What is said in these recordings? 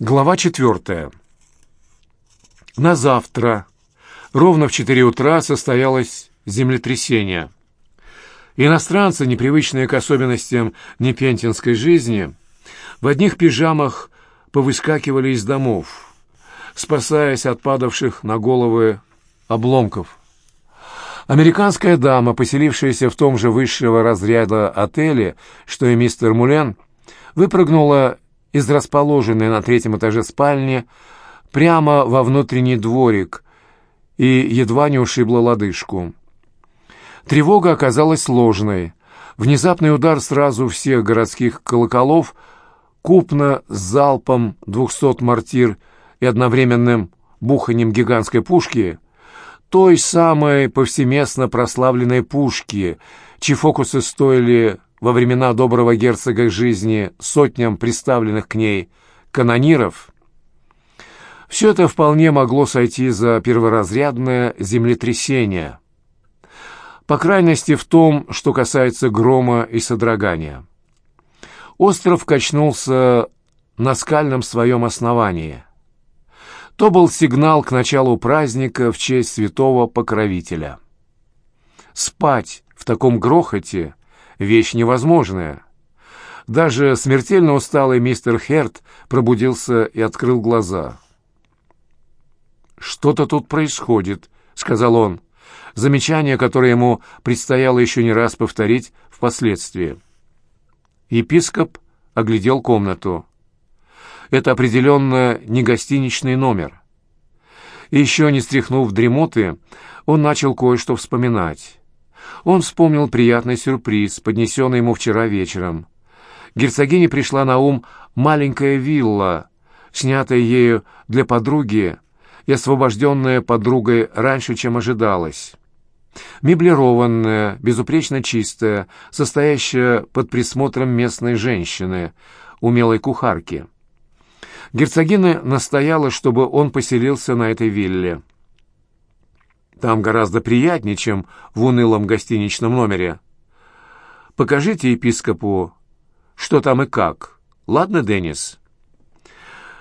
Глава четвертая. На завтра, ровно в четыре утра, состоялось землетрясение. Иностранцы, непривычные к особенностям непентинской жизни, в одних пижамах повыскакивали из домов, спасаясь от падавших на головы обломков. Американская дама, поселившаяся в том же высшего разряда отеле, что и мистер Мулен, выпрыгнула из расположенной на третьем этаже спальни прямо во внутренний дворик и едва не ушибла лодыжку. Тревога оказалась сложной. Внезапный удар сразу всех городских колоколов, купно с залпом двухсот мортир и одновременным буханием гигантской пушки, той самой повсеместно прославленной пушки, чьи фокусы стоили во времена доброго герцога жизни сотням приставленных к ней канониров, все это вполне могло сойти за перворазрядное землетрясение. По крайности в том, что касается грома и содрогания. Остров качнулся на скальном своем основании. То был сигнал к началу праздника в честь святого покровителя. Спать в таком грохоте вещь невозможная. Даже смертельно усталый мистер Херт пробудился и открыл глаза. «Что-то тут происходит», — сказал он. Замечание, которое ему предстояло еще не раз повторить впоследствии. Епископ оглядел комнату. Это определенно не гостиничный номер. Еще не стряхнув дремоты, он начал кое-что вспоминать. Он вспомнил приятный сюрприз, поднесенный ему вчера вечером. Герцогине пришла на ум маленькая вилла, снятая ею для подруги и освобожденная подругой раньше, чем ожидалось. Меблированная, безупречно чистая, состоящая под присмотром местной женщины, умелой кухарки. Герцогина настояла, чтобы он поселился на этой вилле. Там гораздо приятнее, чем в унылом гостиничном номере. Покажите епископу, что там и как. Ладно, Деннис?»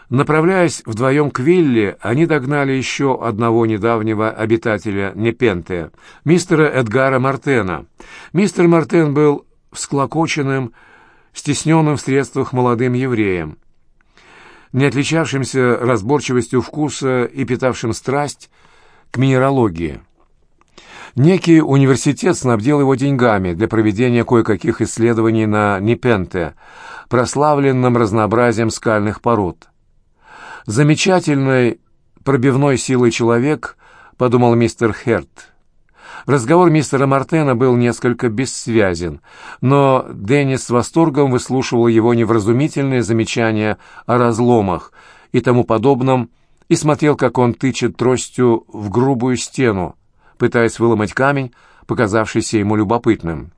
Направляясь вдвоем к вилле, они догнали еще одного недавнего обитателя Непенте, мистера Эдгара Мартена. Мистер Мартен был всклокоченным, стесненным в средствах молодым евреем, не отличавшимся разборчивостью вкуса и питавшим страсть к минералогии. Некий университет снабдил его деньгами для проведения кое-каких исследований на Непенте, прославленном разнообразием скальных пород. Замечательной пробивной силой человек, подумал мистер Херт. Разговор мистера Мартена был несколько бессвязен, но Деннис с восторгом выслушивал его невразумительные замечания о разломах и тому подобном, и смотрел, как он тычет тростью в грубую стену, пытаясь выломать камень, показавшийся ему любопытным.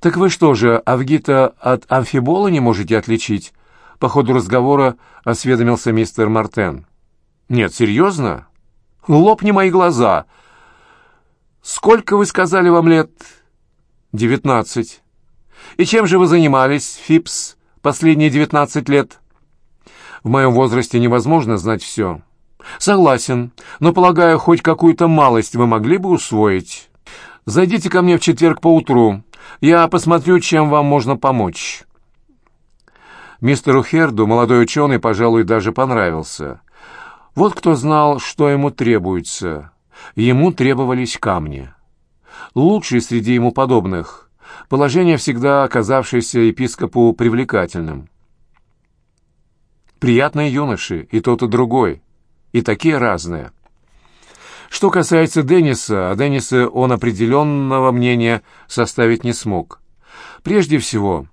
«Так вы что же, Авгита от амфибола не можете отличить?» По ходу разговора осведомился мистер Мартен. «Нет, серьезно? Лопни мои глаза. Сколько, вы сказали, вам лет?» «Девятнадцать. И чем же вы занимались, Фипс, последние девятнадцать лет?» «В моем возрасте невозможно знать все». «Согласен, но, полагаю, хоть какую-то малость вы могли бы усвоить. Зайдите ко мне в четверг поутру. Я посмотрю, чем вам можно помочь». Мистеру Херду молодой ученый, пожалуй, даже понравился. Вот кто знал, что ему требуется. Ему требовались камни. Лучший среди ему подобных. Положение, всегда оказавшееся епископу привлекательным. Приятные юноши, и тот, и другой. И такие разные. Что касается Денниса, о Деннисе он определенного мнения составить не смог. Прежде всего,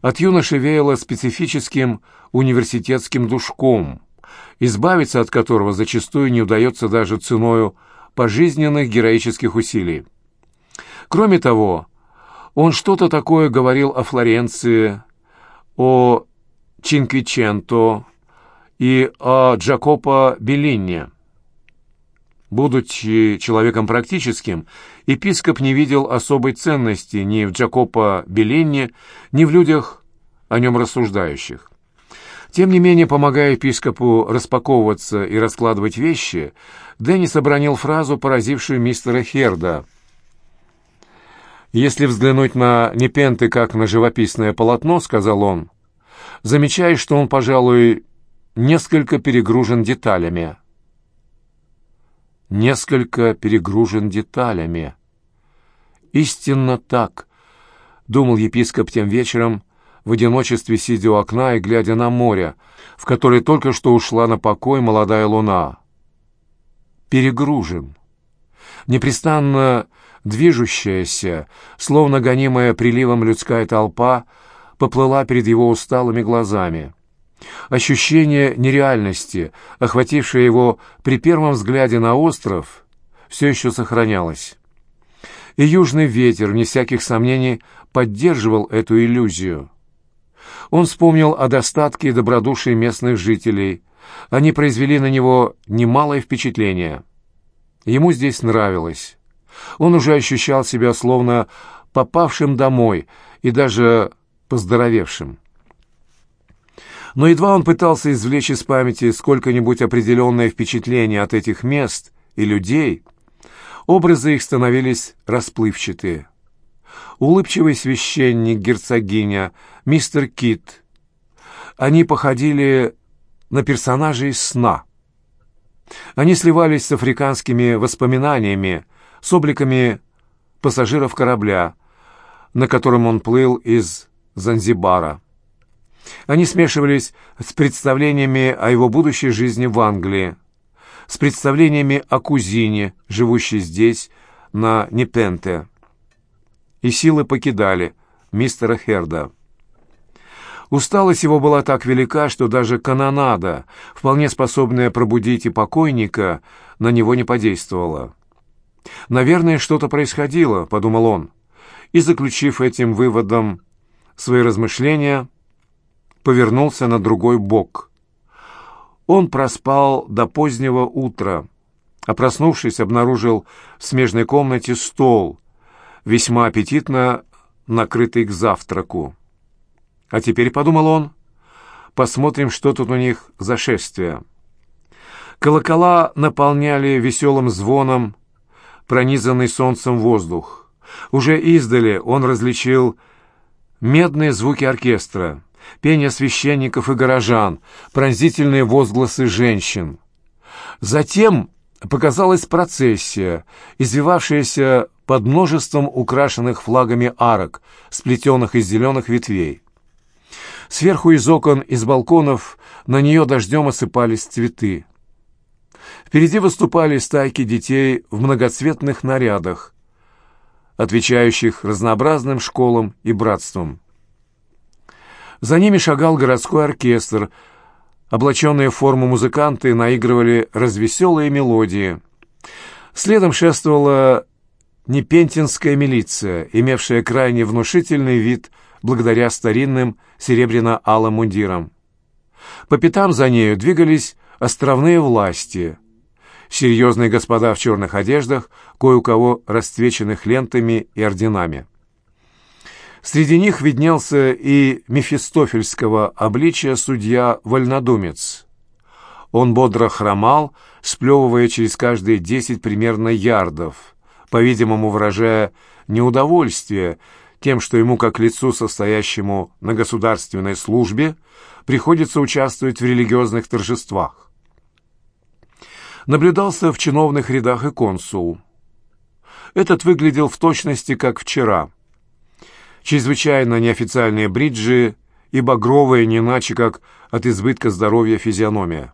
от юноши веяло специфическим университетским душком, избавиться от которого зачастую не удается даже ценою пожизненных героических усилий. Кроме того, он что-то такое говорил о Флоренции, о Чинквиченто и о Джакопо Беллине. Будучи человеком практическим, епископ не видел особой ценности ни в Джакопо Беллини, ни в людях, о нем рассуждающих. Тем не менее, помогая епископу распаковываться и раскладывать вещи, Деннис обронил фразу, поразившую мистера Херда. «Если взглянуть на Непенты как на живописное полотно, — сказал он, — замечаешь, что он, пожалуй, несколько перегружен деталями». «Несколько перегружен деталями». «Истинно так», — думал епископ тем вечером, в одиночестве сидя у окна и глядя на море, в которое только что ушла на покой молодая луна. Перегружен. Непрестанно движущаяся, словно гонимая приливом людская толпа, поплыла перед его усталыми глазами. Ощущение нереальности, охватившее его при первом взгляде на остров, все еще сохранялось и южный ветер, не всяких сомнений, поддерживал эту иллюзию. Он вспомнил о достатке и добродушии местных жителей. Они произвели на него немалое впечатление. Ему здесь нравилось. Он уже ощущал себя словно попавшим домой и даже поздоровевшим. Но едва он пытался извлечь из памяти сколько-нибудь определенное впечатление от этих мест и людей, Образы их становились расплывчатые. Улыбчивый священник, герцогиня, мистер Кит. Они походили на персонажей сна. Они сливались с африканскими воспоминаниями, с обликами пассажиров корабля, на котором он плыл из Занзибара. Они смешивались с представлениями о его будущей жизни в Англии, с представлениями о кузине, живущей здесь, на Непенте. И силы покидали мистера Херда. Усталость его была так велика, что даже канонада, вполне способная пробудить и покойника, на него не подействовала. «Наверное, что-то происходило», — подумал он, и, заключив этим выводом свои размышления, повернулся на другой бок — он проспал до позднего утра, а проснувшись, обнаружил в смежной комнате стол, весьма аппетитно накрытый к завтраку. А теперь, — подумал он, — посмотрим, что тут у них за шествие. Колокола наполняли веселым звоном пронизанный солнцем воздух. Уже издали он различил медные звуки оркестра — пение священников и горожан, пронзительные возгласы женщин. Затем показалась процессия, извивавшаяся под множеством украшенных флагами арок, сплетенных из зеленых ветвей. Сверху из окон, из балконов на нее дождем осыпались цветы. Впереди выступали стайки детей в многоцветных нарядах, отвечающих разнообразным школам и братствам. За ними шагал городской оркестр. Облаченные в форму музыканты наигрывали развеселые мелодии. Следом шествовала Непентинская милиция, имевшая крайне внушительный вид благодаря старинным серебряно-алым мундирам. По пятам за нею двигались островные власти. Серьезные господа в черных одеждах, кое у кого расцвеченных лентами и орденами. Среди них виднелся и мефистофельского обличия судья Вольнодумец. Он бодро хромал, сплевывая через каждые десять примерно ярдов, по-видимому, выражая неудовольствие тем, что ему, как лицу, состоящему на государственной службе, приходится участвовать в религиозных торжествах. Наблюдался в чиновных рядах и консул. Этот выглядел в точности, как вчера – чрезвычайно неофициальные бриджи и багровые не иначе, как от избытка здоровья физиономия.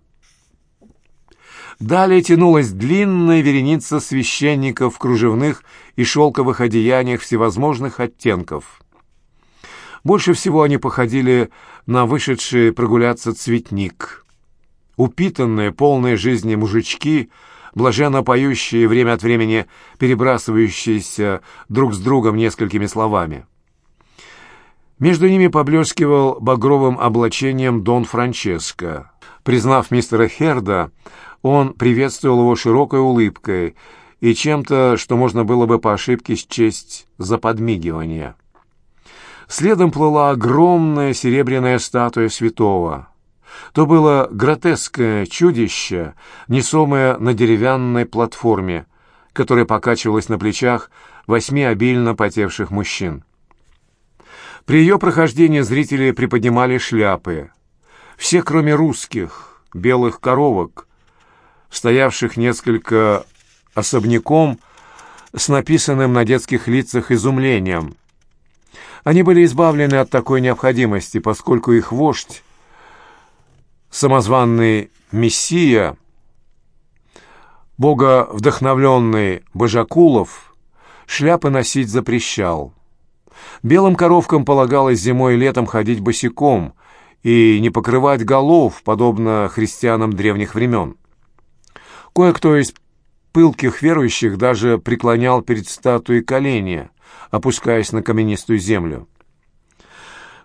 Далее тянулась длинная вереница священников в кружевных и шелковых одеяниях всевозможных оттенков. Больше всего они походили на вышедшие прогуляться цветник. Упитанные, полные жизни мужички, блаженно поющие время от времени перебрасывающиеся друг с другом несколькими словами. Между ними поблескивал багровым облачением Дон Франческо. Признав мистера Херда, он приветствовал его широкой улыбкой и чем-то, что можно было бы по ошибке счесть за подмигивание. Следом плыла огромная серебряная статуя святого. то было гротескное чудище, несомое на деревянной платформе, которая покачивалась на плечах восьми обильно потевших мужчин. При ее прохождении зрители приподнимали шляпы. Все, кроме русских, белых коровок, стоявших несколько особняком с написанным на детских лицах изумлением. Они были избавлены от такой необходимости, поскольку их вождь, самозванный Мессия, боговдохновленный Божакулов, шляпы носить запрещал. Белым коровкам полагалось зимой и летом ходить босиком и не покрывать голов, подобно христианам древних времен. Кое-кто из пылких верующих даже преклонял перед статуей колени, опускаясь на каменистую землю.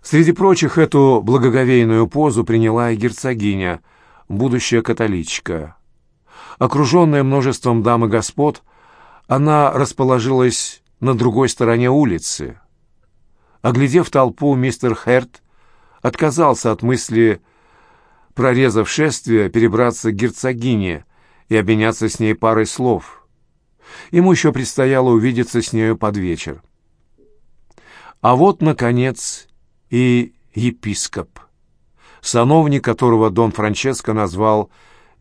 Среди прочих эту благоговейную позу приняла и герцогиня, будущая католичка. Окруженная множеством дам и господ, она расположилась на другой стороне улицы. Оглядев толпу, мистер Херт отказался от мысли, прорезав шествие, перебраться к герцогине и обменяться с ней парой слов. Ему еще предстояло увидеться с нею под вечер. А вот, наконец, и епископ, сановник которого Дон Франческо назвал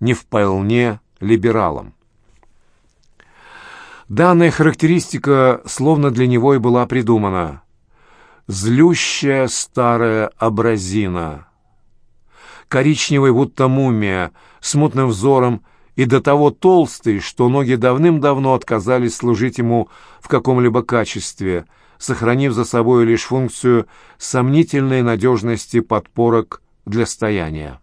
не вполне либералом. Данная характеристика словно для него и была придумана. Злющая старая абразина. Коричневый, будто мумия, с мутным взором и до того толстый, что ноги давным-давно отказались служить ему в каком-либо качестве – сохранив за собой лишь функцию сомнительной надежности подпорок для стояния.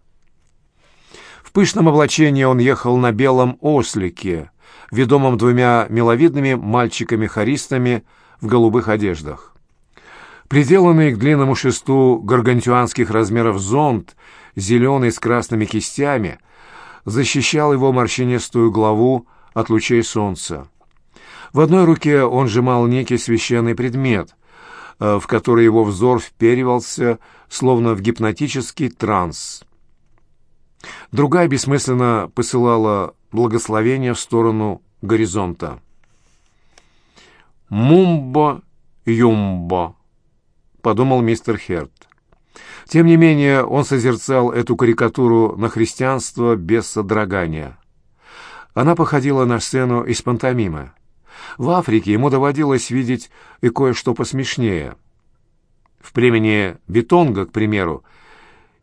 В пышном облачении он ехал на белом ослике, ведомом двумя миловидными мальчиками-хористами в голубых одеждах. Приделанный к длинному шесту гаргантюанских размеров зонт, зеленый с красными кистями, защищал его морщинистую главу от лучей солнца. В одной руке он сжимал некий священный предмет, э, в который его взор вперивался, словно в гипнотический транс. Другая бессмысленно посылала благословение в сторону горизонта. «Мумбо-юмбо», — подумал мистер Херт. Тем не менее, он созерцал эту карикатуру на христианство без содрогания. Она походила на сцену из пантомимы. В Африке ему доводилось видеть и кое-что посмешнее. В племени Бетонга, к примеру,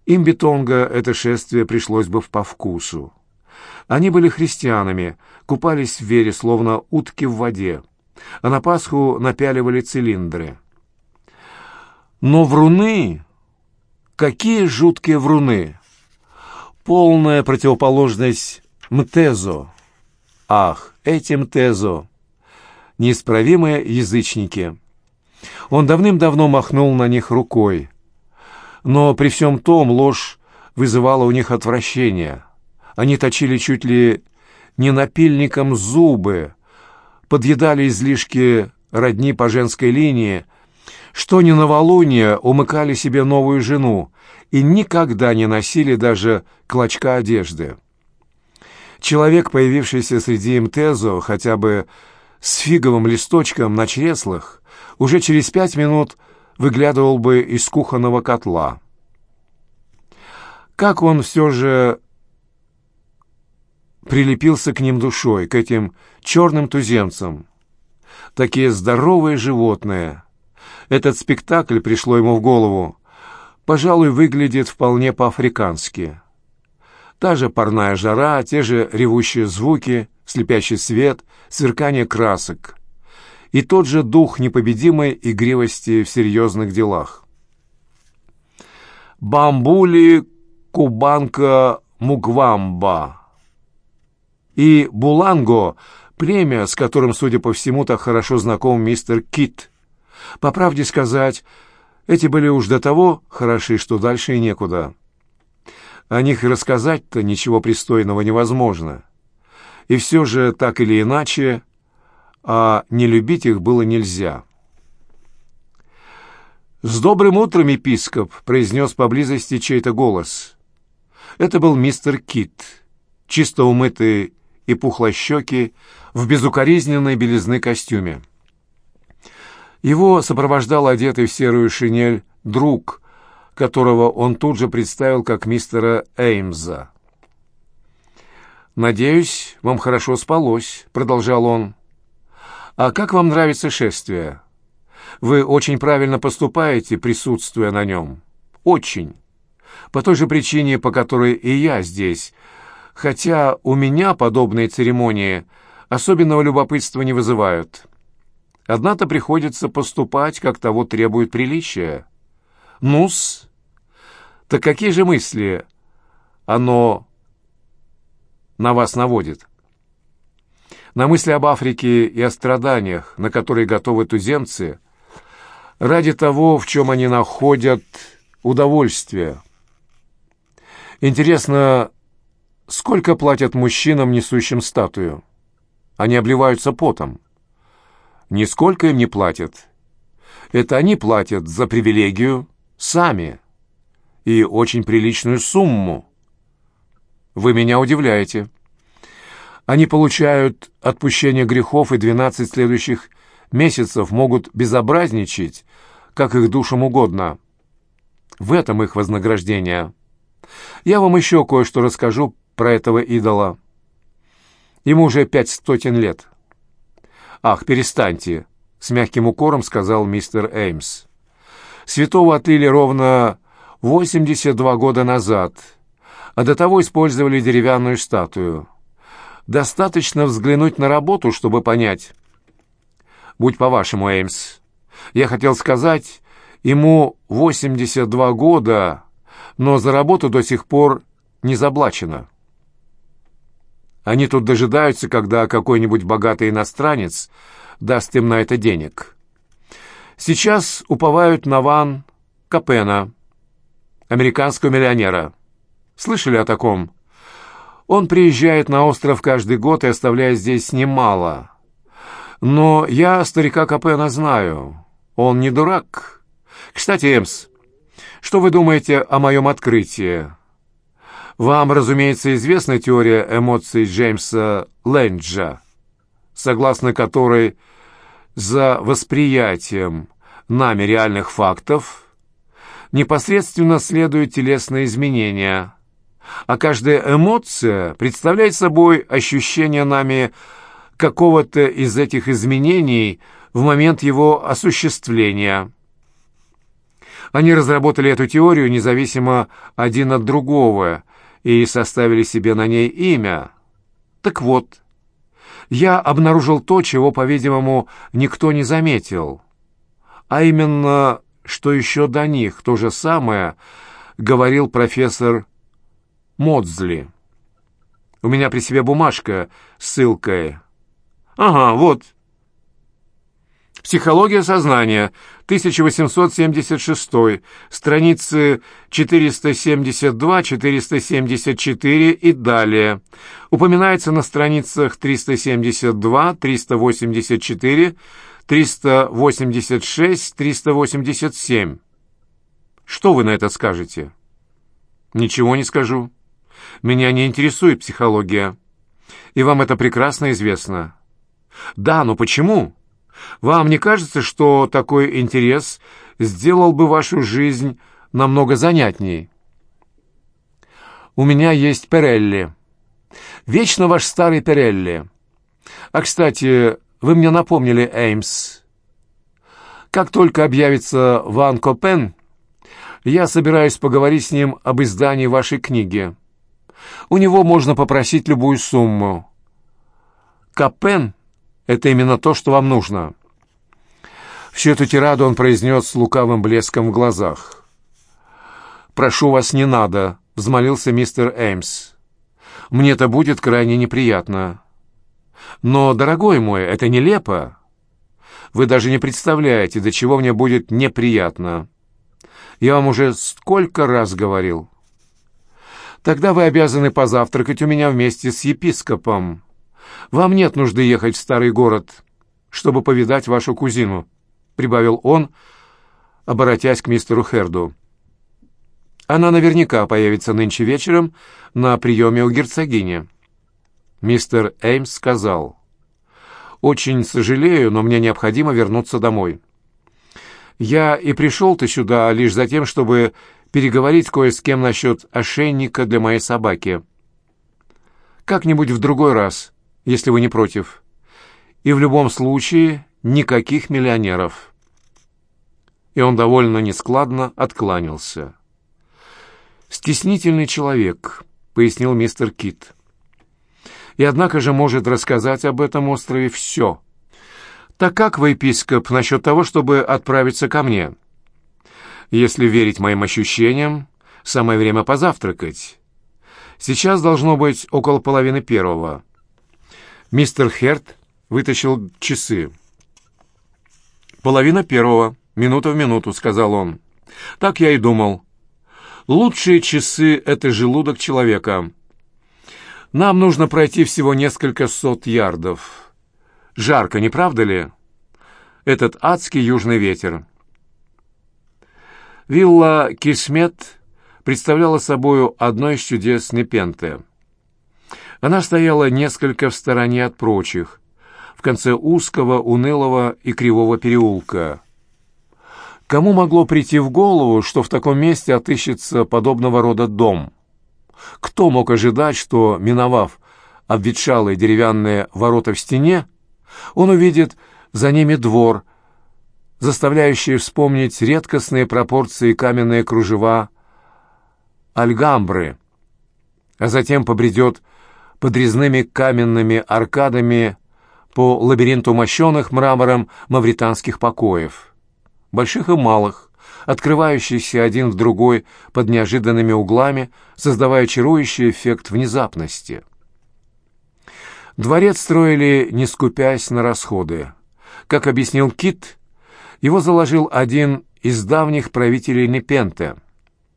им Бетонга это шествие пришлось бы по вкусу. Они были христианами, купались в вере, словно утки в воде, а на Пасху напяливали цилиндры. Но вруны... Какие жуткие вруны! Полная противоположность Мтезо. Ах, эти Мтезо! неисправимые язычники. Он давным-давно махнул на них рукой. Но при всем том ложь вызывала у них отвращение. Они точили чуть ли не напильником зубы, подъедали излишки родни по женской линии, что ни новолуние умыкали себе новую жену и никогда не носили даже клочка одежды. Человек, появившийся среди МТЗО, хотя бы с фиговым листочком на чреслах уже через пять минут выглядывал бы из кухонного котла. Как он все же прилепился к ним душой, к этим черным туземцам. Такие здоровые животные. Этот спектакль, пришло ему в голову, пожалуй, выглядит вполне по-африкански. Та же парная жара, те же ревущие звуки, слепящий свет, сверкание красок и тот же дух непобедимой игривости в серьезных делах. Бамбули Кубанка Мугвамба и Буланго – племя, с которым, судя по всему, так хорошо знаком мистер Кит. По правде сказать, эти были уж до того хороши, что дальше и некуда. О них и рассказать-то ничего пристойного невозможно. И все же, так или иначе, а не любить их было нельзя. «С добрым утром, епископ!» — произнес поблизости чей-то голос. Это был мистер Кит, чисто умытый и пухлощекий, в безукоризненной белизны костюме. Его сопровождал одетый в серую шинель друг, которого он тут же представил как мистера Эймза. «Надеюсь, вам хорошо спалось», — продолжал он. «А как вам нравится шествие? Вы очень правильно поступаете, присутствуя на нем. Очень. По той же причине, по которой и я здесь, хотя у меня подобные церемонии особенного любопытства не вызывают. Однако приходится поступать, как того требует приличия. Ну-с, так какие же мысли оно на вас наводит? На мысли об Африке и о страданиях, на которые готовы туземцы, ради того, в чем они находят удовольствие. Интересно, сколько платят мужчинам, несущим статую? Они обливаются потом. Нисколько им не платят. Это они платят за привилегию сами. И очень приличную сумму. Вы меня удивляете. Они получают отпущение грехов и 12 следующих месяцев могут безобразничать, как их душам угодно. В этом их вознаграждение. Я вам еще кое-что расскажу про этого идола. Ему уже пять сотен лет. «Ах, перестаньте!» — с мягким укором сказал мистер Эймс. «Святого отлили ровно 82 года назад, а до того использовали деревянную статую. Достаточно взглянуть на работу, чтобы понять. Будь по-вашему, Эймс. Я хотел сказать, ему 82 года, но за работу до сих пор не заплачено». Они тут дожидаются, когда какой-нибудь богатый иностранец даст им на это денег. Сейчас уповают на Ван Капена, американского миллионера. Слышали о таком? Он приезжает на остров каждый год и оставляет здесь немало. Но я старика Капена знаю. Он не дурак. Кстати, Эмс, что вы думаете о моем открытии? Вам, разумеется, известна теория эмоций Джеймса Ленджа, согласно которой за восприятием нами реальных фактов непосредственно следуют телесные изменения, а каждая эмоция представляет собой ощущение нами какого-то из этих изменений в момент его осуществления. Они разработали эту теорию независимо один от другого и составили себе на ней имя. Так вот, я обнаружил то, чего, по-видимому, никто не заметил, а именно, что еще до них то же самое говорил профессор Модзли. У меня при себе бумажка с ссылкой. Ага, вот. Психология сознания, 1876, страницы 472, 474 и далее. Упоминается на страницах 372, 384, 386, 387. Что вы на это скажете? Ничего не скажу. Меня не интересует психология. И вам это прекрасно известно. Да, но почему? Вам не кажется, что такой интерес сделал бы вашу жизнь намного занятней? У меня есть Перелли. Вечно ваш старый Перелли. А, кстати, вы мне напомнили Эймс. Как только объявится Ван Копен, я собираюсь поговорить с ним об издании вашей книги. У него можно попросить любую сумму. Копен это именно то, что вам нужно». Всю эту тираду он произнес с лукавым блеском в глазах. «Прошу вас, не надо», — взмолился мистер Эймс. «Мне это будет крайне неприятно». «Но, дорогой мой, это нелепо. Вы даже не представляете, до чего мне будет неприятно. Я вам уже сколько раз говорил». «Тогда вы обязаны позавтракать у меня вместе с епископом». Вам нет нужды ехать в старый город, чтобы повидать вашу кузину», — прибавил он, оборотясь к мистеру Херду. Она наверняка появится нынче вечером на приеме у герцогини. Мистер Эймс сказал, «Очень сожалею, но мне необходимо вернуться домой. Я и пришел-то сюда лишь за тем, чтобы переговорить кое с кем насчет ошейника для моей собаки. Как-нибудь в другой раз, если вы не против. И в любом случае никаких миллионеров». И он довольно нескладно откланялся. «Стеснительный человек», — пояснил мистер Кит. «И однако же может рассказать об этом острове все. Так как вы, епископ, насчет того, чтобы отправиться ко мне? Если верить моим ощущениям, самое время позавтракать. Сейчас должно быть около половины первого». Мистер Херт вытащил часы. «Половина первого, минута в минуту», — сказал он. «Так я и думал». Лучшие часы — это желудок человека. Нам нужно пройти всего несколько сот ярдов. Жарко, не правда ли? Этот адский южный ветер. Вилла Кисмет представляла собою одно из чудес Непенте. Она стояла несколько в стороне от прочих, в конце узкого, унылого и кривого переулка — Кому могло прийти в голову, что в таком месте отыщется подобного рода дом? Кто мог ожидать, что, миновав обветшалые деревянные ворота в стене, он увидит за ними двор, заставляющий вспомнить редкостные пропорции каменные кружева альгамбры, а затем побредет подрезными каменными аркадами по лабиринту мощенных мрамором мавританских покоев больших и малых, открывающихся один в другой под неожиданными углами, создавая чарующий эффект внезапности. Дворец строили, не скупясь на расходы. Как объяснил Кит, его заложил один из давних правителей Непенте,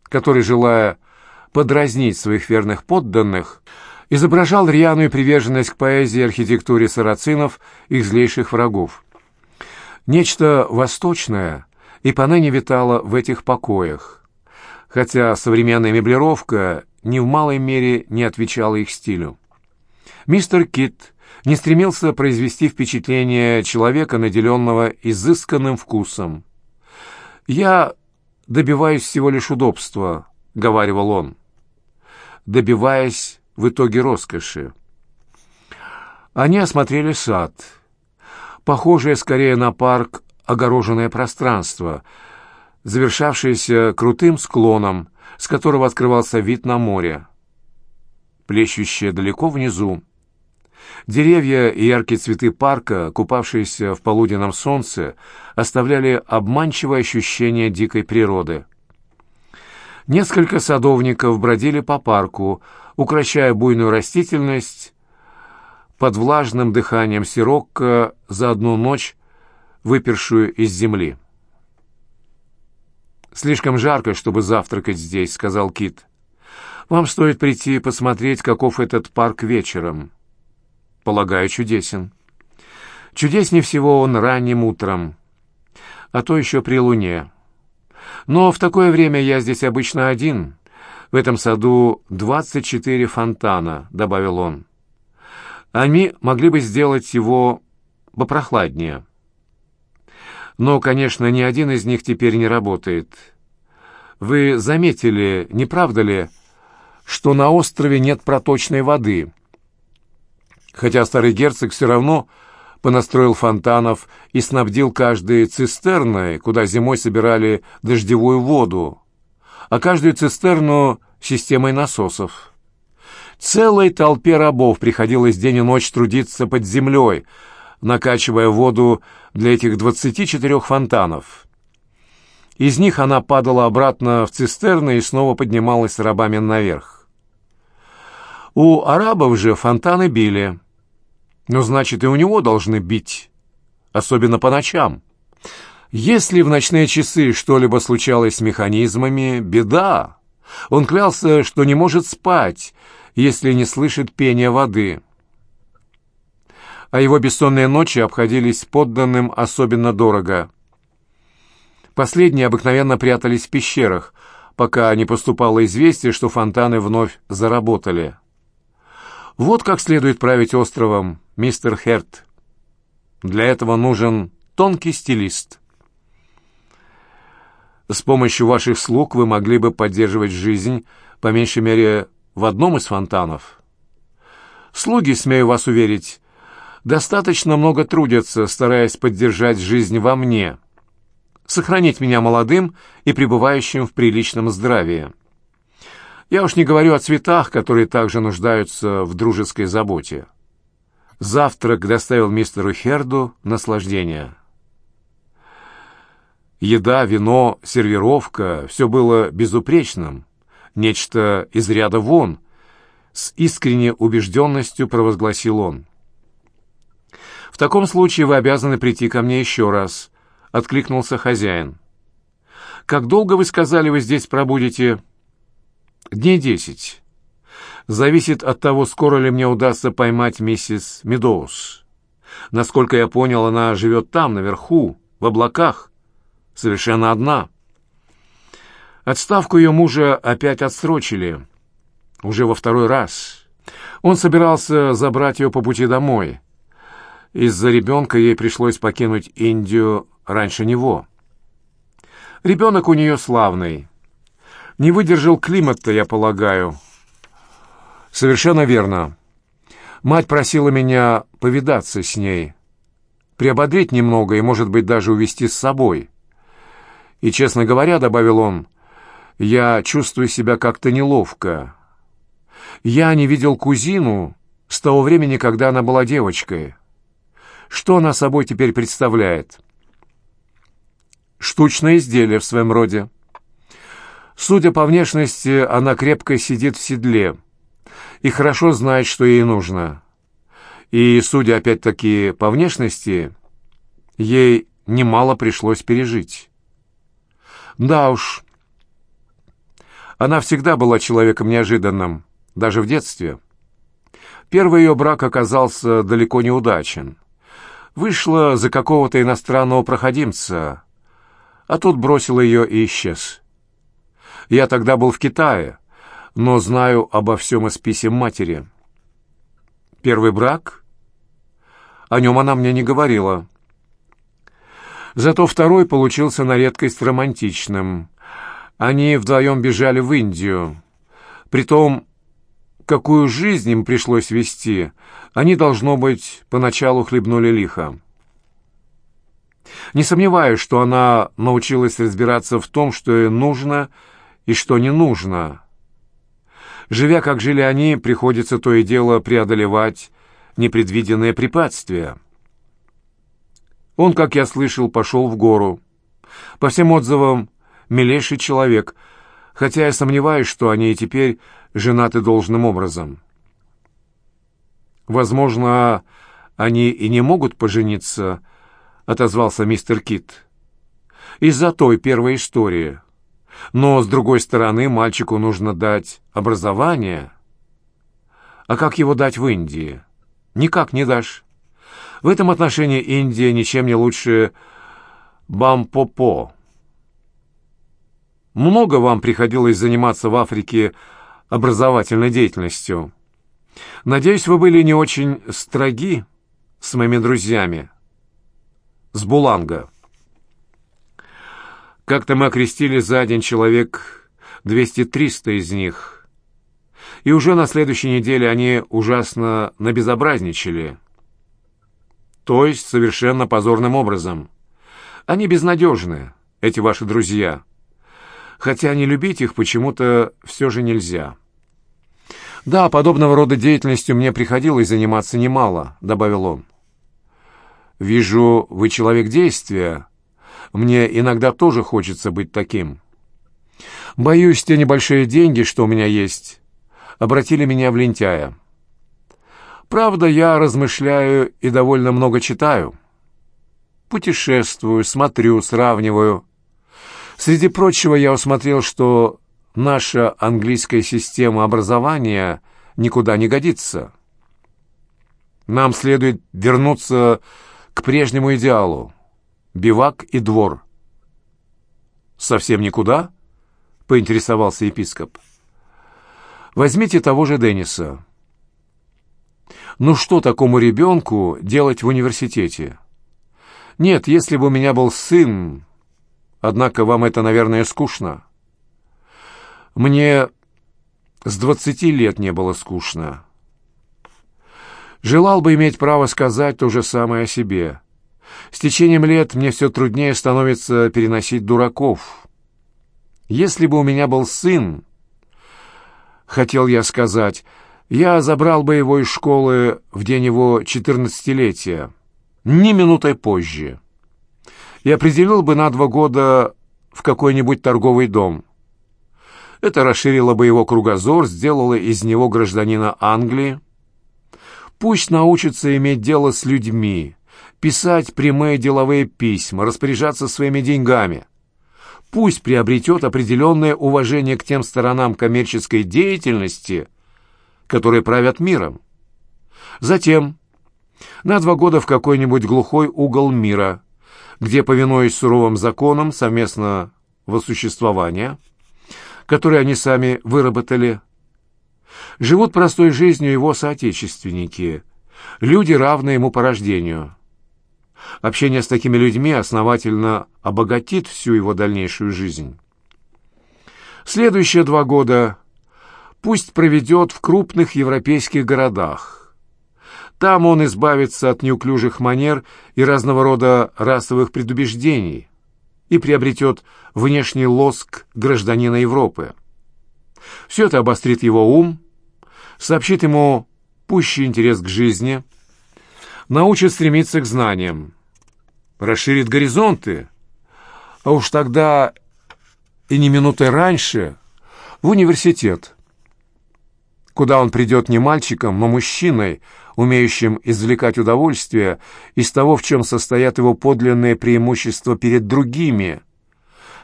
который, желая подразнить своих верных подданных, изображал рьяную приверженность к поэзии и архитектуре сарацинов, их злейших врагов. Нечто восточное и поныне витало в этих покоях, хотя современная меблировка ни в малой мере не отвечала их стилю. Мистер Кит не стремился произвести впечатление человека, наделенного изысканным вкусом. «Я добиваюсь всего лишь удобства», — говаривал он, добиваясь в итоге роскоши. Они осмотрели сад — похожее скорее на парк огороженное пространство, завершавшееся крутым склоном, с которого открывался вид на море, плещущее далеко внизу. Деревья и яркие цветы парка, купавшиеся в полуденном солнце, оставляли обманчивое ощущение дикой природы. Несколько садовников бродили по парку, укращая буйную растительность под влажным дыханием сирокко за одну ночь, выпершую из земли. «Слишком жарко, чтобы завтракать здесь», — сказал Кит. «Вам стоит прийти и посмотреть, каков этот парк вечером». «Полагаю, чудесен». «Чудеснее всего он ранним утром, а то еще при луне. Но в такое время я здесь обычно один. В этом саду двадцать четыре фонтана», — добавил он. Они могли бы сделать его попрохладнее. Но, конечно, ни один из них теперь не работает. Вы заметили, не правда ли, что на острове нет проточной воды? Хотя старый герцог все равно понастроил фонтанов и снабдил каждой цистерной, куда зимой собирали дождевую воду, а каждую цистерну системой насосов. Целой толпе рабов приходилось день и ночь трудиться под землей, накачивая воду для этих двадцати четырех фонтанов. Из них она падала обратно в цистерны и снова поднималась рабами наверх. У арабов же фонтаны били. Ну, значит, и у него должны бить, особенно по ночам. Если в ночные часы что-либо случалось с механизмами, беда. Он клялся, что не может спать, если не слышит пения воды. А его бессонные ночи обходились подданным особенно дорого. Последние обыкновенно прятались в пещерах, пока не поступало известие, что фонтаны вновь заработали. Вот как следует править островом, мистер Херт. Для этого нужен тонкий стилист. С помощью ваших слуг вы могли бы поддерживать жизнь, по меньшей мере, в одном из фонтанов. Слуги, смею вас уверить, достаточно много трудятся, стараясь поддержать жизнь во мне, сохранить меня молодым и пребывающим в приличном здравии. Я уж не говорю о цветах, которые также нуждаются в дружеской заботе. Завтрак доставил мистеру Херду наслаждение. Еда, вино, сервировка — все было безупречным, нечто из ряда вон, с искренней убежденностью провозгласил он. «В таком случае вы обязаны прийти ко мне еще раз», — откликнулся хозяин. «Как долго, вы сказали, вы здесь пробудете?» «Дней десять. Зависит от того, скоро ли мне удастся поймать миссис Медоуз. Насколько я понял, она живет там, наверху, в облаках, совершенно одна. Отставку ее мужа опять отсрочили, уже во второй раз. Он собирался забрать ее по пути домой. Из-за ребенка ей пришлось покинуть Индию раньше него. Ребенок у нее славный. Не выдержал климата, я полагаю, «Совершенно верно. Мать просила меня повидаться с ней, приободрить немного и, может быть, даже увести с собой. И, честно говоря, — добавил он, — я чувствую себя как-то неловко. Я не видел кузину с того времени, когда она была девочкой. Что она собой теперь представляет?» «Штучное изделие в своем роде. Судя по внешности, она крепко сидит в седле» и хорошо знает, что ей нужно. И, судя опять-таки по внешности, ей немало пришлось пережить. Да уж, она всегда была человеком неожиданным, даже в детстве. Первый ее брак оказался далеко неудачен. Вышла за какого-то иностранного проходимца, а тот бросил ее и исчез. Я тогда был в Китае, но знаю обо всем из писем матери. Первый брак? О нем она мне не говорила. Зато второй получился на редкость романтичным. Они вдвоем бежали в Индию. Притом, какую жизнь им пришлось вести, они, должно быть, поначалу хлебнули лихо. Не сомневаюсь, что она научилась разбираться в том, что ей нужно и что не нужно. Живя, как жили они, приходится то и дело преодолевать непредвиденные препятствия. Он, как я слышал, пошел в гору. По всем отзывам, милейший человек, хотя я сомневаюсь, что они и теперь женаты должным образом. «Возможно, они и не могут пожениться», — отозвался мистер Кит. «Из-за той первой истории». Но, с другой стороны, мальчику нужно дать образование. А как его дать в Индии? Никак не дашь. В этом отношении Индия ничем не лучше Бампопо. Много вам приходилось заниматься в Африке образовательной деятельностью. Надеюсь, вы были не очень строги с моими друзьями. С Буланга. Как-то мы окрестили за день человек 200-300 из них. И уже на следующей неделе они ужасно набезобразничали. То есть совершенно позорным образом. Они безнадежны, эти ваши друзья. Хотя не любить их почему-то все же нельзя. «Да, подобного рода деятельностью мне приходилось заниматься немало», — добавил он. «Вижу, вы человек действия», мне иногда тоже хочется быть таким. Боюсь, те небольшие деньги, что у меня есть, обратили меня в лентяя. Правда, я размышляю и довольно много читаю. Путешествую, смотрю, сравниваю. Среди прочего я усмотрел, что наша английская система образования никуда не годится. Нам следует вернуться к прежнему идеалу бивак и двор. Совсем никуда? — поинтересовался епископ. «Возьмите того же Денниса. Ну что такому ребенку делать в университете? Нет, если бы у меня был сын, однако вам это, наверное, скучно. Мне с двадцати лет не было скучно. Желал бы иметь право сказать то же самое о себе. С течением лет мне все труднее становится переносить дураков. Если бы у меня был сын, хотел я сказать, я забрал бы его из школы в день его четырнадцатилетия, ни минутой позже, и определил бы на два года в какой-нибудь торговый дом. Это расширило бы его кругозор, сделало из него гражданина Англии. Пусть научится иметь дело с людьми, писать прямые деловые письма, распоряжаться своими деньгами. Пусть приобретет определенное уважение к тем сторонам коммерческой деятельности, которые правят миром. Затем на два года в какой-нибудь глухой угол мира, где, повинуясь суровым законам совместно существования, которые они сами выработали, живут простой жизнью его соотечественники, люди, равные ему по рождению – Общение с такими людьми основательно обогатит всю его дальнейшую жизнь. Следующие два года пусть проведет в крупных европейских городах. Там он избавится от неуклюжих манер и разного рода расовых предубеждений и приобретет внешний лоск гражданина Европы. Все это обострит его ум, сообщит ему пущий интерес к жизни, научит стремиться к знаниям расширит горизонты. А уж тогда и не минутой раньше в университет, куда он придет не мальчиком, но мужчиной, умеющим извлекать удовольствие из того, в чем состоят его подлинные преимущества перед другими,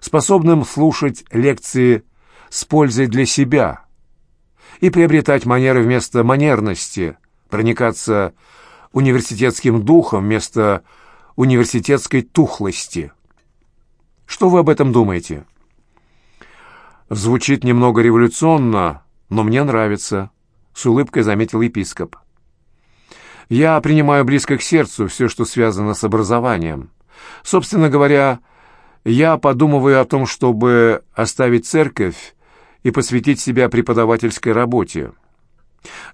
способным слушать лекции с пользой для себя и приобретать манеры вместо манерности, проникаться университетским духом вместо университетской тухлости. Что вы об этом думаете? Звучит немного революционно, но мне нравится, с улыбкой заметил епископ. Я принимаю близко к сердцу все, что связано с образованием. Собственно говоря, я подумываю о том, чтобы оставить церковь и посвятить себя преподавательской работе.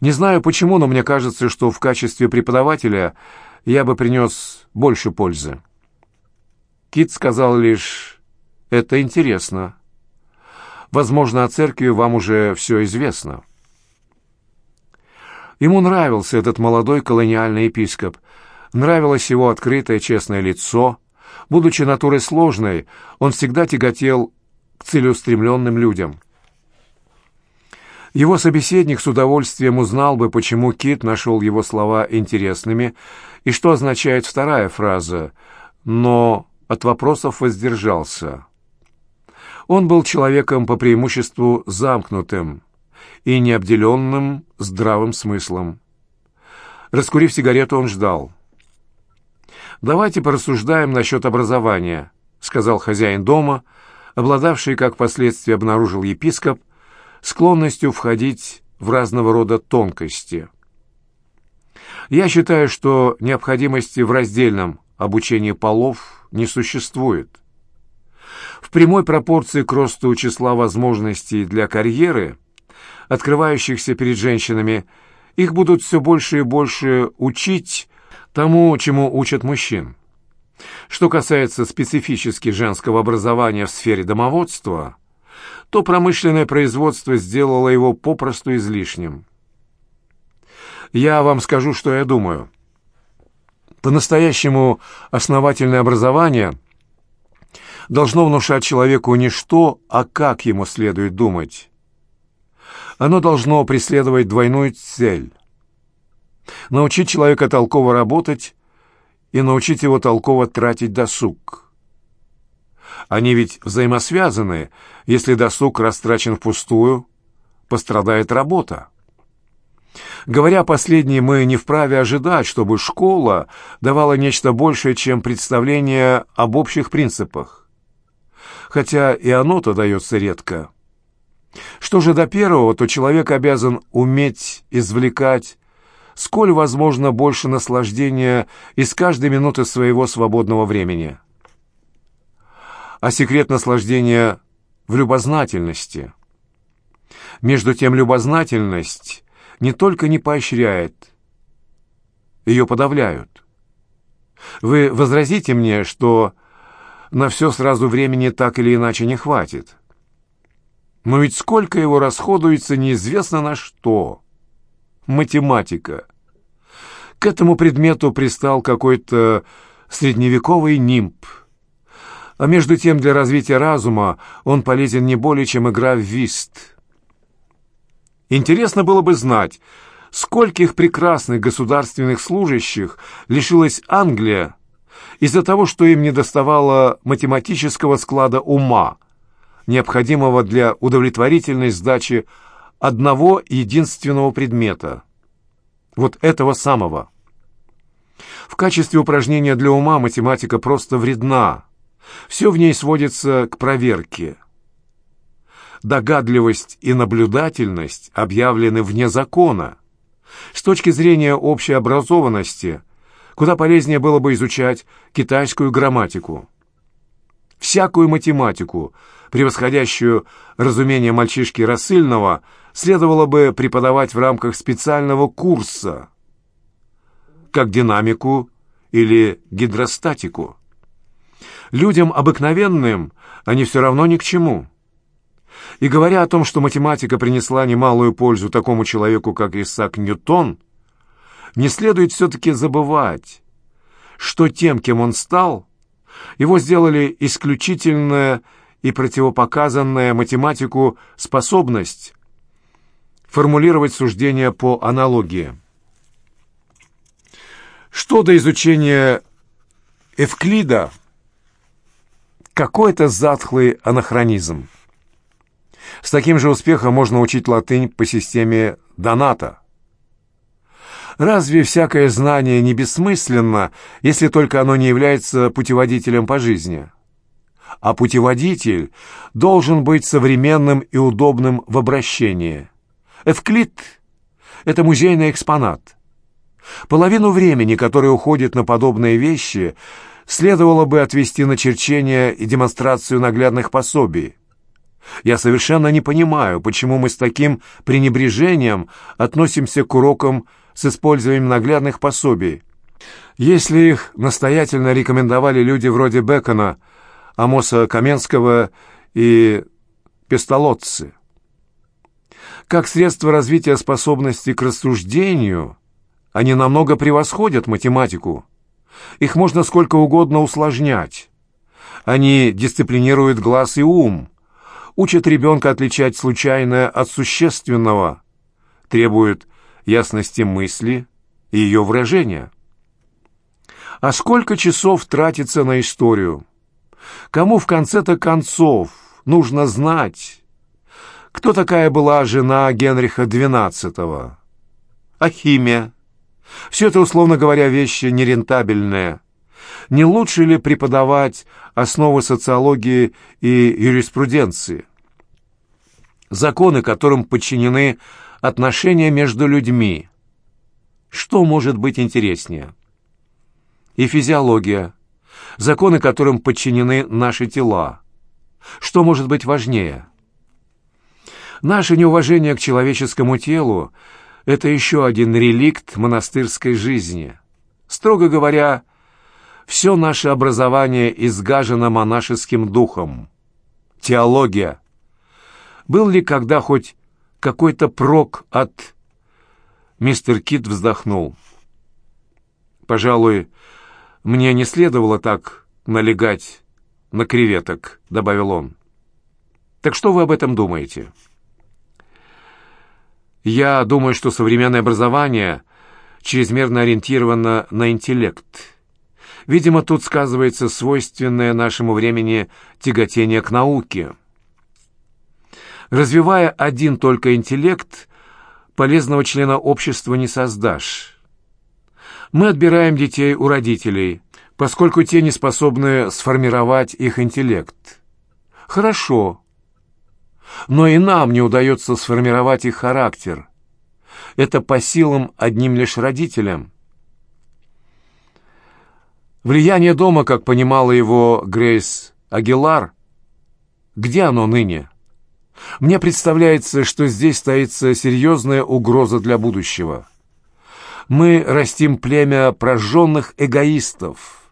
Не знаю почему, но мне кажется, что в качестве преподавателя я бы принес больше пользы. Кит сказал лишь «это интересно». Возможно, о церкви вам уже все известно. Ему нравился этот молодой колониальный епископ. Нравилось его открытое честное лицо. Будучи натурой сложной, он всегда тяготел к целеустремленным людям. Его собеседник с удовольствием узнал бы, почему Кит нашел его слова интересными и что означает вторая фраза, но от вопросов воздержался. Он был человеком по преимуществу замкнутым и необделенным здравым смыслом. Раскурив сигарету, он ждал. «Давайте порассуждаем насчет образования», — сказал хозяин дома, обладавший, как впоследствии обнаружил епископ, склонностью входить в разного рода тонкости. Я считаю, что необходимости в раздельном обучении полов не существует. В прямой пропорции к росту числа возможностей для карьеры, открывающихся перед женщинами, их будут все больше и больше учить тому, чему учат мужчин. Что касается специфически женского образования в сфере домоводства – то промышленное производство сделало его попросту излишним. Я вам скажу, что я думаю. По-настоящему основательное образование должно внушать человеку не что, а как ему следует думать. Оно должно преследовать двойную цель. Научить человека толково работать и научить его толково тратить досуг. Они ведь взаимосвязаны. Если досуг растрачен впустую, пострадает работа. Говоря о мы не вправе ожидать, чтобы школа давала нечто большее, чем представление об общих принципах. Хотя и оно-то дается редко – Что же до первого, то человек обязан уметь извлекать сколь возможно больше наслаждения из каждой минуты своего свободного времени. А секрет наслаждения в любознательности. Между тем, любознательность не только не поощряет, ее подавляют. Вы возразите мне, что на все сразу времени так или иначе не хватит. Но ведь сколько его расходуется неизвестно на что. Математика. К этому предмету пристал какой-то средневековый нимб. А между тем для развития разума он полезен не более, чем игра в вист. Интересно было бы знать, скольких прекрасных государственных служащих лишилась Англия из-за того, что им недоставало математического склада ума, необходимого для удовлетворительной сдачи одного единственного предмета. Вот этого самого. В качестве упражнения для ума математика просто вредна. Все в ней сводится к проверке. Догадливость и наблюдательность объявлены вне закона. С точки зрения общей образованности, куда полезнее было бы изучать китайскую грамматику. Всякую математику, превосходящую разумение мальчишки рассыльного, следовало бы преподавать в рамках специального курса, как динамику или гидростатику. Людям обыкновенным они все равно ни к чему. И говоря о том, что математика принесла немалую пользу такому человеку, как Исаак Ньютон, не следует все-таки забывать, что тем, кем он стал, его сделали исключительная и противопоказанная математику способность формулировать суждения по аналогии. Что до изучения Эвклида, какой-то затхлый анахронизм. С таким же успехом можно учить латынь по системе Доната. Разве всякое знание не бессмысленно, если только оно не является путеводителем по жизни? А путеводитель должен быть современным и удобным в обращении. Эвклид — это музейный экспонат. Половину времени, которое уходит на подобные вещи, следовало бы отвести на черчение и демонстрацию наглядных пособий. Я совершенно не понимаю, почему мы с таким пренебрежением относимся к урокам с использованием наглядных пособий. Если их настоятельно рекомендовали люди вроде Бекона, Амоса Каменского и Пестолотцы. Как средство развития способности к рассуждению, они намного превосходят математику. Их можно сколько угодно усложнять. Они дисциплинируют глаз и ум, учат ребенка отличать случайное от существенного, требуют ясности мысли и ее выражения. А сколько часов тратится на историю? Кому в конце-то концов нужно знать, кто такая была жена Генриха XII? А химия? Все это, условно говоря, вещи нерентабельные. Не лучше ли преподавать основы социологии и юриспруденции? Законы, которым подчинены отношения между людьми. Что может быть интереснее? И физиология, законы, которым подчинены наши тела. Что может быть важнее? Наше неуважение к человеческому телу – это еще один реликт монастырской жизни. Строго говоря, все наше образование изгажено монашеским духом. Теология. Был ли когда хоть какой-то прок от... Мистер Кит вздохнул. «Пожалуй, мне не следовало так налегать на креветок», — добавил он. «Так что вы об этом думаете?» «Я думаю, что современное образование чрезмерно ориентировано на интеллект». Видимо, тут сказывается свойственное нашему времени тяготение к науке. Развивая один только интеллект, полезного члена общества не создашь. Мы отбираем детей у родителей, поскольку те не способны сформировать их интеллект. Хорошо. Но и нам не удается сформировать их характер. Это по силам одним лишь родителям. Влияние дома, как понимала его Грейс Агилар, где оно ныне? Мне представляется, что здесь стоится серьезная угроза для будущего. Мы растим племя прожженных эгоистов,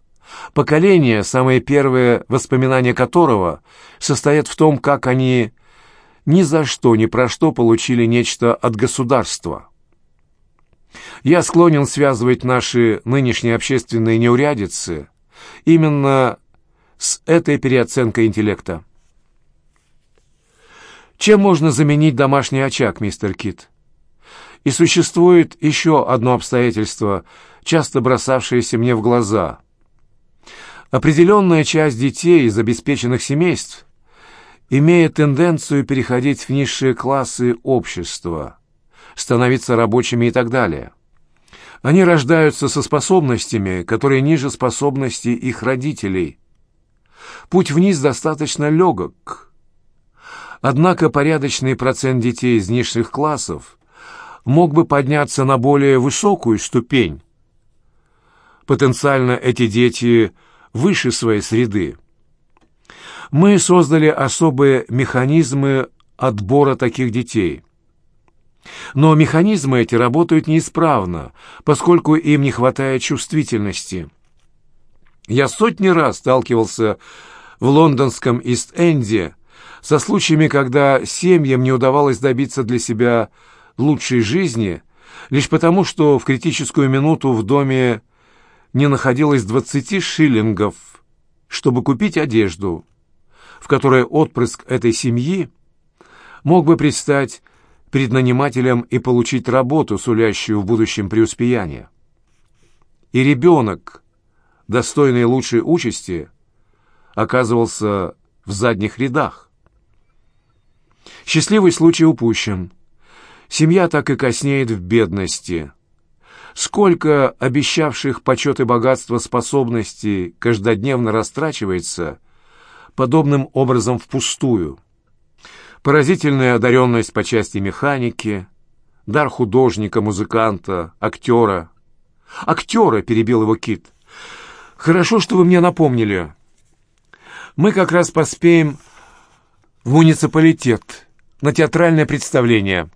поколение, самое первое воспоминание которого состоят в том, как они ни за что, ни про что получили нечто от государства. Я склонен связывать наши нынешние общественные неурядицы именно с этой переоценкой интеллекта. Чем можно заменить домашний очаг, мистер Кит? И существует еще одно обстоятельство, часто бросавшееся мне в глаза. Определенная часть детей из обеспеченных семейств имеет тенденцию переходить в низшие классы общества, становиться рабочими и так далее. Они рождаются со способностями, которые ниже способностей их родителей. Путь вниз достаточно легок. Однако порядочный процент детей из низших классов мог бы подняться на более высокую ступень. Потенциально эти дети выше своей среды мы создали особые механизмы отбора таких детей. Но механизмы эти работают неисправно, поскольку им не хватает чувствительности. Я сотни раз сталкивался в лондонском Ист-Энде со случаями, когда семьям не удавалось добиться для себя лучшей жизни лишь потому, что в критическую минуту в доме не находилось двадцати шиллингов, чтобы купить одежду в которой отпрыск этой семьи мог бы предстать перед нанимателем и получить работу, сулящую в будущем преуспеяние. И ребенок, достойный лучшей участи, оказывался в задних рядах. Счастливый случай упущен. Семья так и коснеет в бедности. Сколько обещавших почет и богатство способностей каждодневно растрачивается – подобным образом впустую. Поразительная одаренность по части механики, дар художника, музыканта, актера. «Актера!» — перебил его Кит. «Хорошо, что вы мне напомнили. Мы как раз поспеем в муниципалитет на театральное представление.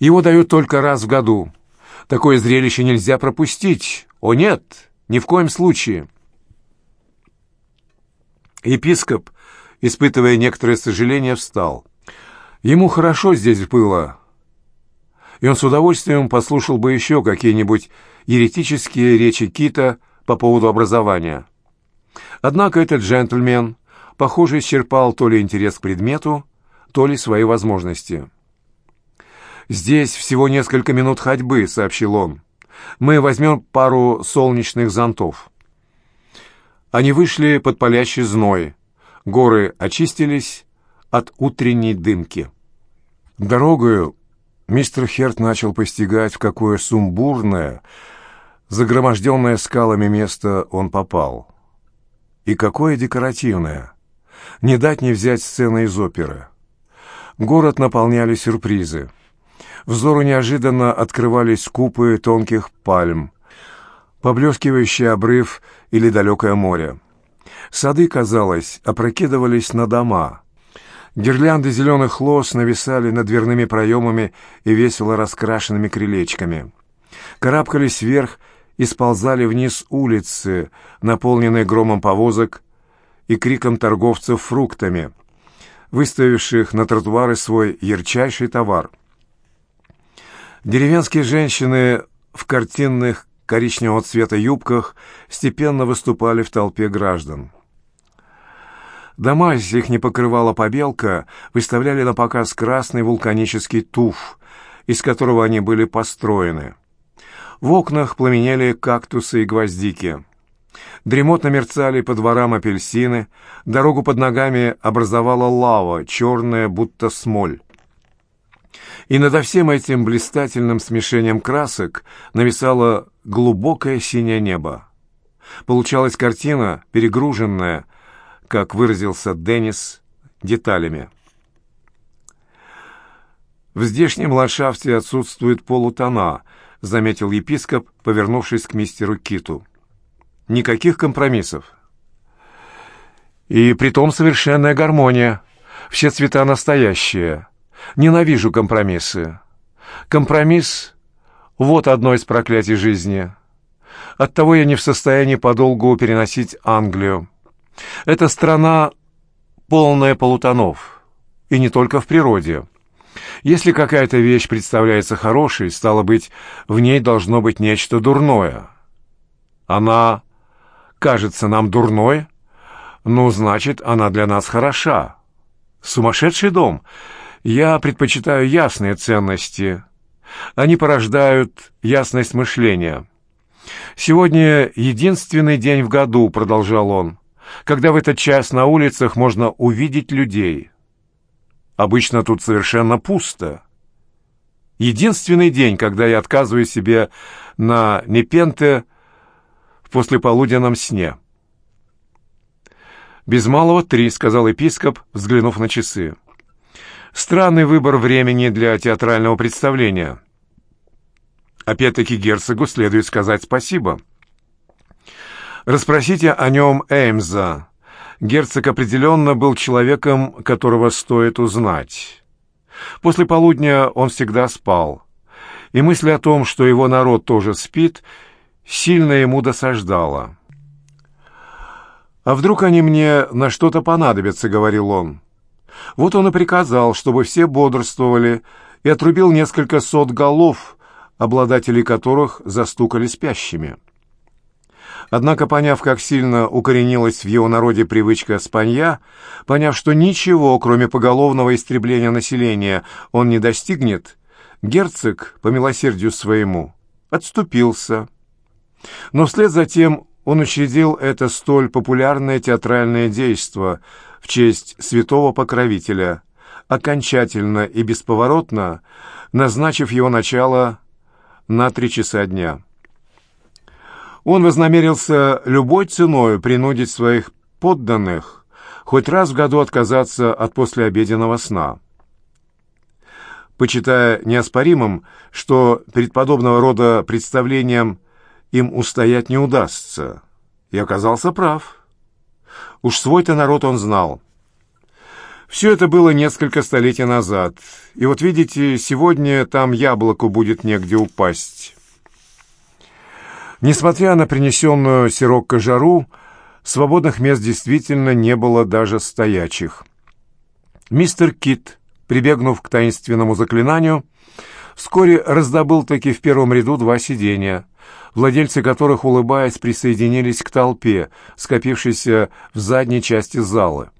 Его дают только раз в году. Такое зрелище нельзя пропустить. О нет, ни в коем случае». Епископ, испытывая некоторое сожаление, встал. Ему хорошо здесь было, и он с удовольствием послушал бы еще какие-нибудь еретические речи Кита по поводу образования. Однако этот джентльмен, похоже, исчерпал то ли интерес к предмету, то ли свои возможности. «Здесь всего несколько минут ходьбы», — сообщил он. «Мы возьмем пару солнечных зонтов». Они вышли под палящий зной. Горы очистились от утренней дымки. Дорогою мистер Херт начал постигать, в какое сумбурное, загроможденное скалами место он попал. И какое декоративное. Не дать не взять сцены из оперы. Город наполняли сюрпризы. Взору неожиданно открывались купы тонких пальм, поблескивающий обрыв или далекое море. Сады, казалось, опрокидывались на дома. Гирлянды зеленых лос нависали над дверными проемами и весело раскрашенными крылечками. Карабкались вверх и сползали вниз улицы, наполненные громом повозок и криком торговцев фруктами, выставивших на тротуары свой ярчайший товар. Деревенские женщины в картинных коричневого цвета юбках степенно выступали в толпе граждан. Дома, если их не покрывала побелка, выставляли на показ красный вулканический туф, из которого они были построены. В окнах пламенели кактусы и гвоздики. Дремотно мерцали по дворам апельсины, дорогу под ногами образовала лава, черная, будто смоль. И над всем этим блистательным смешением красок нависало глубокое синее небо. Получалась картина, перегруженная, как выразился Деннис, деталями. «В здешнем ландшафте отсутствует полутона», — заметил епископ, повернувшись к мистеру Киту. «Никаких компромиссов». «И притом совершенная гармония. Все цвета настоящие. Ненавижу компромиссы. Компромисс — вот одно из проклятий жизни. Оттого я не в состоянии подолгу переносить Англию. Эта страна полная полутонов, и не только в природе». Если какая-то вещь представляется хорошей, стало быть, в ней должно быть нечто дурное. Она кажется нам дурной, ну, значит, она для нас хороша. Сумасшедший дом. Я предпочитаю ясные ценности. Они порождают ясность мышления. «Сегодня единственный день в году», — продолжал он, «когда в этот час на улицах можно увидеть людей». Обычно тут совершенно пусто. Единственный день, когда я отказываю себе на Непенте в послеполуденном сне. «Без малого три», — сказал епископ, взглянув на часы. «Странный выбор времени для театрального представления. Опять-таки герцогу следует сказать спасибо. Расспросите о нем Эймза. Герцог определенно был человеком, которого стоит узнать. После полудня он всегда спал, и мысль о том, что его народ тоже спит, сильно ему досаждала. «А вдруг они мне на что-то понадобятся?» — говорил он. Вот он и приказал, чтобы все бодрствовали, и отрубил несколько сот голов, обладателей которых застукали спящими. Однако, поняв, как сильно укоренилась в его народе привычка спанья, поняв, что ничего, кроме поголовного истребления населения, он не достигнет, герцог, по милосердию своему, отступился. Но вслед за тем он учредил это столь популярное театральное действо в честь святого покровителя, окончательно и бесповоротно назначив его начало на три часа дня. Он вознамерился любой ценой принудить своих подданных хоть раз в году отказаться от послеобеденного сна. Почитая неоспоримым, что перед подобного рода представлением им устоять не удастся, и оказался прав. Уж свой-то народ он знал. Все это было несколько столетий назад, и вот видите, сегодня там яблоку будет негде упасть». Несмотря на принесенную сирокко жару, свободных мест действительно не было даже стоячих. Мистер Кит, прибегнув к таинственному заклинанию, вскоре раздобыл таки в первом ряду два сиденья, владельцы которых, улыбаясь, присоединились к толпе, скопившейся в задней части зала.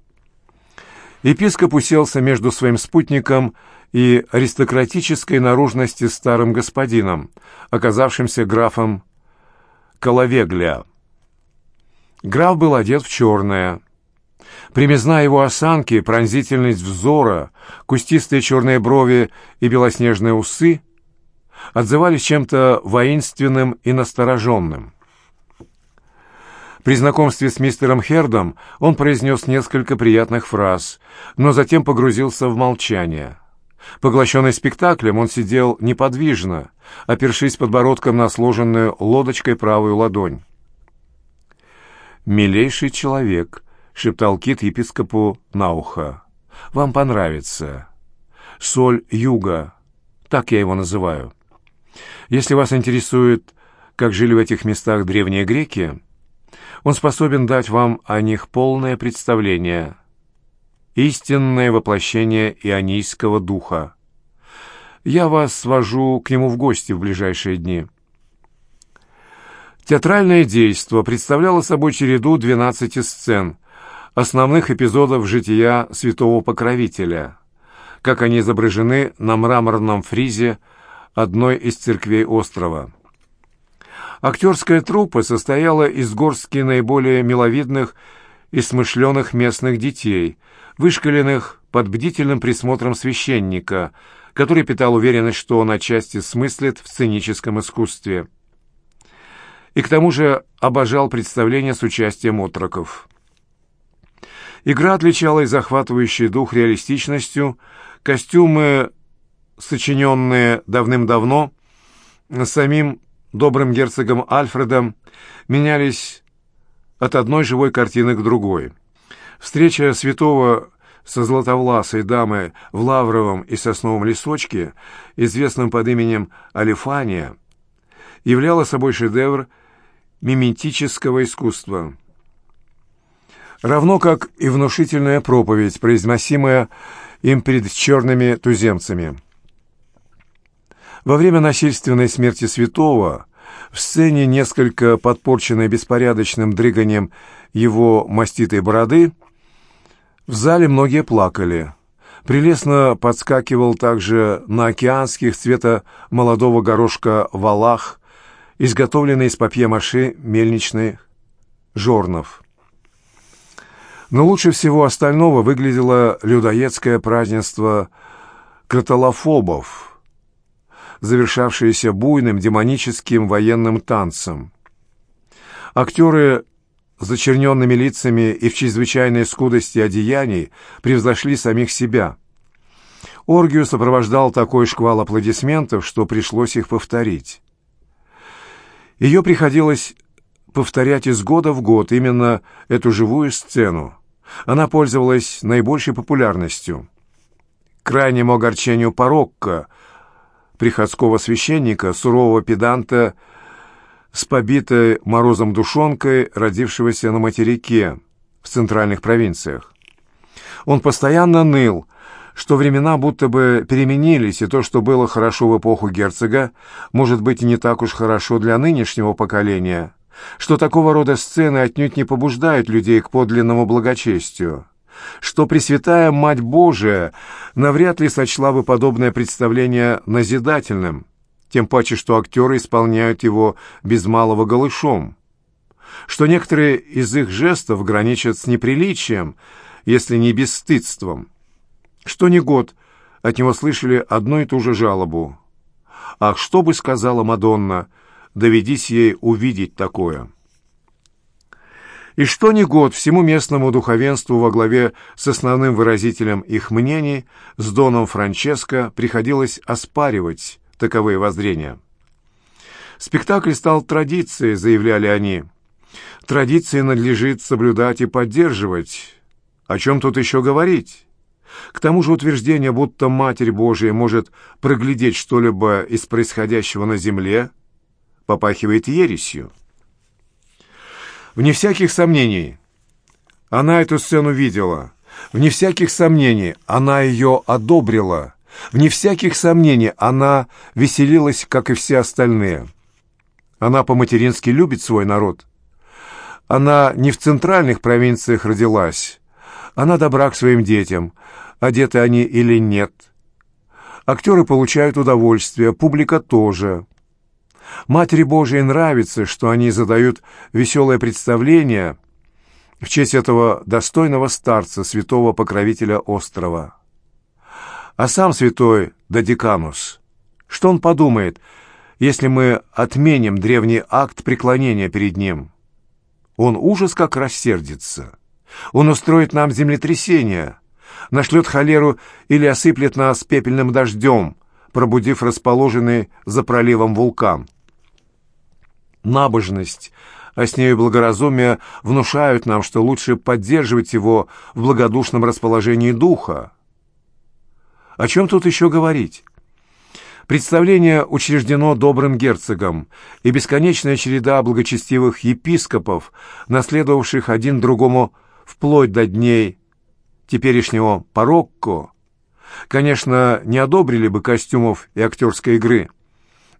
Епископ уселся между своим спутником и аристократической наружности старым господином, оказавшимся графом Коловегля. Граф был одет в черное. Примизна его осанки, пронзительность взора, кустистые черные брови и белоснежные усы отзывались чем-то воинственным и настороженным. При знакомстве с мистером Хердом он произнес несколько приятных фраз, но затем погрузился в молчание. Поглощенный спектаклем, он сидел неподвижно, опершись подбородком на сложенную лодочкой правую ладонь. «Милейший человек», — шептал Кит епископу на ухо, — «вам понравится. Соль юга, так я его называю. Если вас интересует, как жили в этих местах древние греки, он способен дать вам о них полное представление» истинное воплощение ионийского духа. Я вас свожу к нему в гости в ближайшие дни. Театральное действо представляло собой череду 12 сцен, основных эпизодов жития святого покровителя, как они изображены на мраморном фризе одной из церквей острова. Актерская труппа состояла из горстки наиболее миловидных и смышленых местных детей – вышкаленных под бдительным присмотром священника, который питал уверенность, что он отчасти смыслит в сценическом искусстве. И к тому же обожал представления с участием отроков. Игра отличалась захватывающей дух реалистичностью, костюмы сочиненные давным-давно, самим добрым герцогом Альфредом, менялись от одной живой картины к другой. Встреча святого со златовласой дамой в лавровом и сосновом лесочке, известном под именем Алифания, являла собой шедевр миметического искусства. Равно как и внушительная проповедь, произносимая им перед черными туземцами. Во время насильственной смерти святого в сцене, несколько подпорченной беспорядочным дрыганием его маститой бороды, в зале многие плакали. Прелестно подскакивал также на океанских цвета молодого горошка валах, изготовленный из папье-маше мельничных жорнов. Но лучше всего остального выглядело людоедское празднество каталофобов, завершавшееся буйным демоническим военным танцем. Актеры зачерненными лицами и в чрезвычайной скудости одеяний превзошли самих себя. Оргию сопровождал такой шквал аплодисментов, что пришлось их повторить. Ее приходилось повторять из года в год именно эту живую сцену. Она пользовалась наибольшей популярностью. крайнему огорчению порокко, приходского священника, сурового педанта с побитой морозом душонкой, родившегося на материке в центральных провинциях. Он постоянно ныл, что времена будто бы переменились, и то, что было хорошо в эпоху герцога, может быть и не так уж хорошо для нынешнего поколения, что такого рода сцены отнюдь не побуждают людей к подлинному благочестию, что Пресвятая Мать Божия навряд ли сочла бы подобное представление назидательным, тем паче, что актеры исполняют его без малого голышом, что некоторые из их жестов граничат с неприличием, если не бесстыдством, что не год от него слышали одну и ту же жалобу. «Ах, что бы сказала Мадонна, доведись ей увидеть такое!» И что ни год всему местному духовенству во главе с основным выразителем их мнений, с Доном Франческо, приходилось оспаривать таковые воззрения. Спектакль стал традицией, заявляли они. Традиции надлежит соблюдать и поддерживать. О чем тут еще говорить? К тому же утверждение, будто Матерь Божия может проглядеть что-либо из происходящего на земле, попахивает ересью. Вне всяких сомнений, она эту сцену видела. Вне всяких сомнений, она ее одобрила. Вне всяких сомнений, она веселилась, как и все остальные. Она по-матерински любит свой народ. Она не в центральных провинциях родилась. Она добра к своим детям, одеты они или нет. Актеры получают удовольствие, публика тоже. Матери Божией нравится, что они задают веселое представление в честь этого достойного старца, святого покровителя острова. А сам святой Додиканус, что он подумает, если мы отменим древний акт преклонения перед ним? Он ужас как рассердится. Он устроит нам землетрясение, нашлет холеру или осыплет нас пепельным дождем, пробудив расположенный за проливом вулкан. Набожность, а с нею благоразумие внушают нам, что лучше поддерживать его в благодушном расположении духа, о чем тут еще говорить? Представление учреждено добрым герцогом, и бесконечная череда благочестивых епископов, наследовавших один другому вплоть до дней теперешнего порокко, конечно, не одобрили бы костюмов и актерской игры,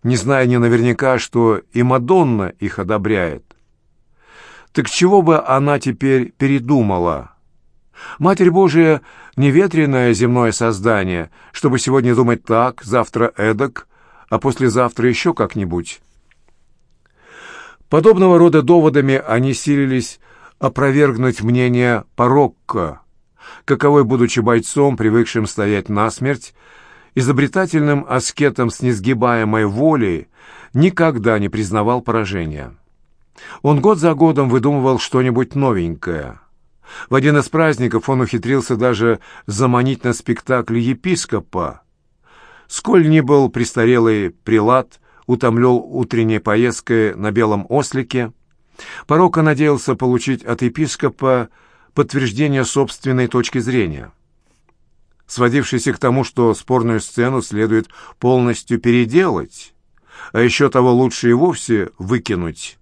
не зная ни наверняка, что и Мадонна их одобряет. Так чего бы она теперь передумала? Матерь Божия — неветреное земное создание, чтобы сегодня думать так, завтра эдак, а послезавтра еще как-нибудь. Подобного рода доводами они силились опровергнуть мнение порокко, каковой, будучи бойцом, привыкшим стоять насмерть, изобретательным аскетом с несгибаемой волей, никогда не признавал поражения. Он год за годом выдумывал что-нибудь новенькое — в один из праздников он ухитрился даже заманить на спектакль епископа, Сколь ни был престарелый прилад, утомлел утренней поездкой на белом ослике, Порока надеялся получить от епископа подтверждение собственной точки зрения, сводившейся к тому, что спорную сцену следует полностью переделать, а еще того лучше и вовсе выкинуть.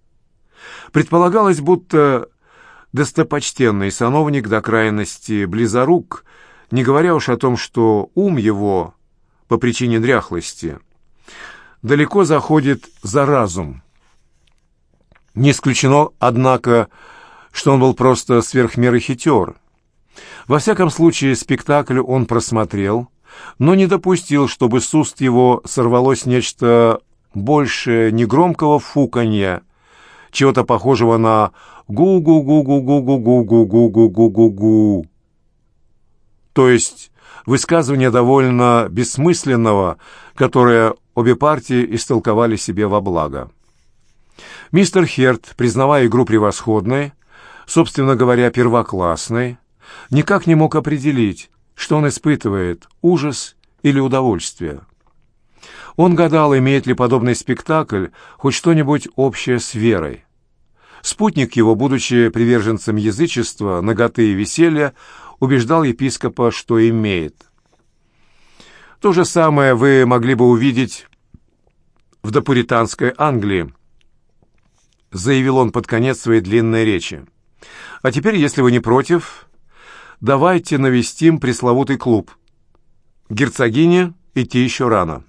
Предполагалось, будто достопочтенный сановник до крайности близорук, не говоря уж о том, что ум его по причине дряхлости далеко заходит за разум. Не исключено, однако, что он был просто сверхмеры хитер. Во всяком случае, спектакль он просмотрел, но не допустил, чтобы с уст его сорвалось нечто больше негромкого фуканья, чего-то похожего на гу-гу-гу-гу-гу-гу-гу-гу-гу-гу-гу-гу. То есть высказывание довольно бессмысленного, которое обе партии истолковали себе во благо. Мистер Херт, признавая игру превосходной, собственно говоря, первоклассной, никак не мог определить, что он испытывает, ужас или удовольствие. Он гадал, имеет ли подобный спектакль хоть что-нибудь общее с верой. Спутник его, будучи приверженцем язычества, наготы и веселья, убеждал епископа, что имеет. То же самое вы могли бы увидеть в допуританской Англии, заявил он под конец своей длинной речи. А теперь, если вы не против, давайте навестим пресловутый клуб. Герцогине идти еще рано.